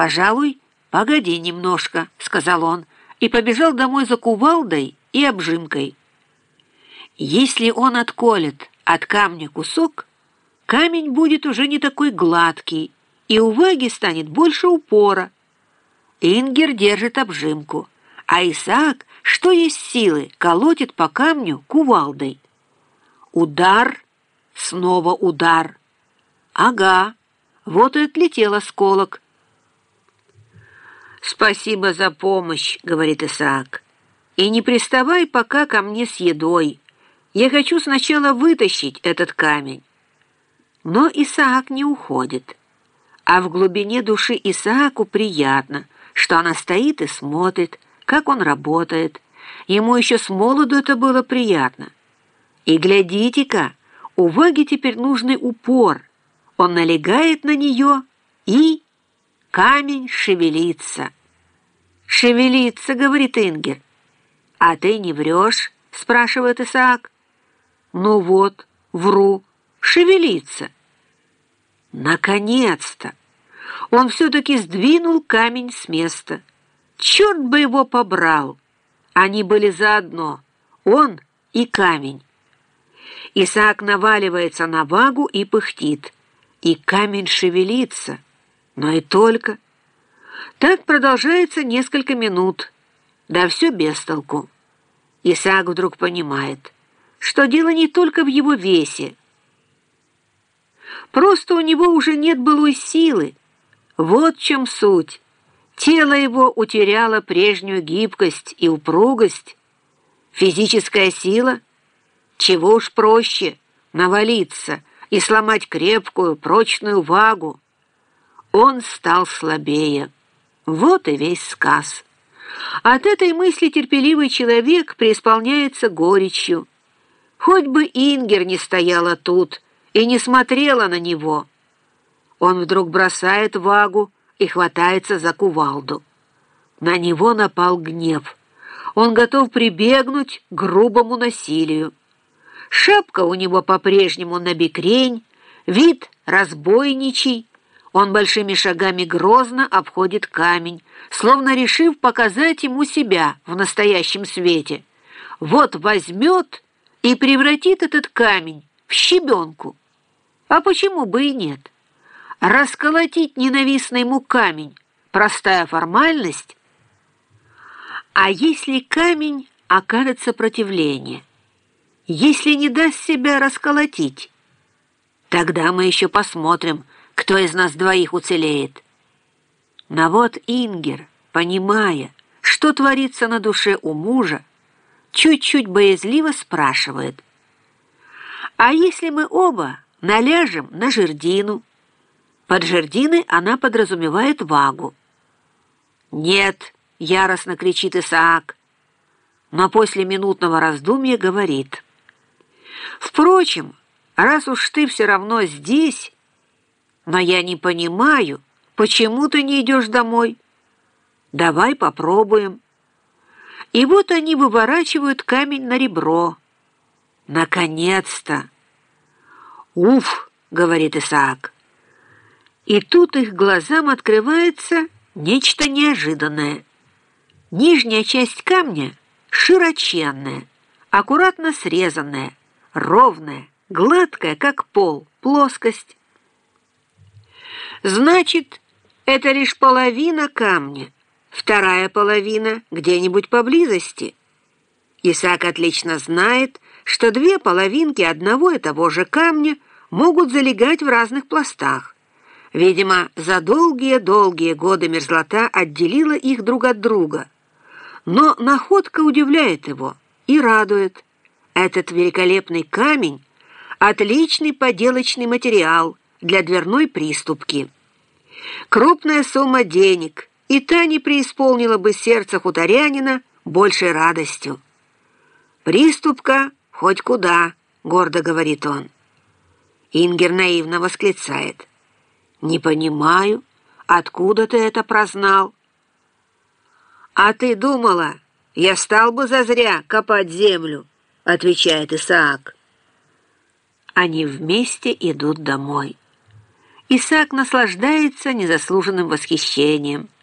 «Пожалуй, погоди немножко», — сказал он, и побежал домой за кувалдой и обжимкой. Если он отколет от камня кусок, камень будет уже не такой гладкий, и у Ваги станет больше упора. Ингер держит обжимку, а Исаак, что есть силы, колотит по камню кувалдой. Удар, снова удар. Ага, вот и отлетел осколок. «Спасибо за помощь», — говорит Исаак. «И не приставай пока ко мне с едой. Я хочу сначала вытащить этот камень». Но Исаак не уходит. А в глубине души Исааку приятно, что она стоит и смотрит, как он работает. Ему еще с молоду это было приятно. И глядите-ка, у Ваги теперь нужный упор. Он налегает на нее и... Камень шевелится. «Шевелится», — говорит Ингер. «А ты не врешь?» — спрашивает Исаак. «Ну вот, вру, шевелится». Наконец-то! Он все-таки сдвинул камень с места. Черт бы его побрал! Они были заодно, он и камень. Исаак наваливается на вагу и пыхтит, и камень шевелится — но и только. Так продолжается несколько минут, да все без толку. Исаак вдруг понимает, что дело не только в его весе. Просто у него уже нет былой силы. Вот в чем суть. Тело его утеряло прежнюю гибкость и упругость. Физическая сила? Чего уж проще навалиться и сломать крепкую, прочную вагу он стал слабее. Вот и весь сказ. От этой мысли терпеливый человек преисполняется горечью. Хоть бы Ингер не стояла тут и не смотрела на него. Он вдруг бросает вагу и хватается за кувалду. На него напал гнев. Он готов прибегнуть к грубому насилию. Шапка у него по-прежнему набекрень, вид разбойничий, он большими шагами грозно обходит камень, словно решив показать ему себя в настоящем свете. Вот возьмет и превратит этот камень в щебенку. А почему бы и нет? Расколотить ненавистный ему камень – простая формальность. А если камень окажет сопротивление? Если не даст себя расколотить? Тогда мы еще посмотрим – кто из нас двоих уцелеет. Но вот Ингер, понимая, что творится на душе у мужа, чуть-чуть боязливо спрашивает, «А если мы оба наляжем на жердину?» Под жердиной она подразумевает вагу. «Нет!» — яростно кричит Исаак, но после минутного раздумья говорит, «Впрочем, раз уж ты все равно здесь...» Но я не понимаю, почему ты не идешь домой? Давай попробуем. И вот они выворачивают камень на ребро. Наконец-то! Уф, говорит Исаак. И тут их глазам открывается нечто неожиданное. Нижняя часть камня широченная, аккуратно срезанная, ровная, гладкая, как пол, плоскость. Значит, это лишь половина камня, вторая половина где-нибудь поблизости. Исаак отлично знает, что две половинки одного и того же камня могут залегать в разных пластах. Видимо, за долгие-долгие годы мерзлота отделила их друг от друга. Но находка удивляет его и радует. Этот великолепный камень — отличный поделочный материал — для дверной приступки. Крупная сумма денег, и та не преисполнила бы сердце хуторянина большей радостью. «Приступка хоть куда», — гордо говорит он. Ингер наивно восклицает. «Не понимаю, откуда ты это прознал?» «А ты думала, я стал бы зазря копать землю?» — отвечает Исаак. Они вместе идут домой. Исаак наслаждается незаслуженным восхищением –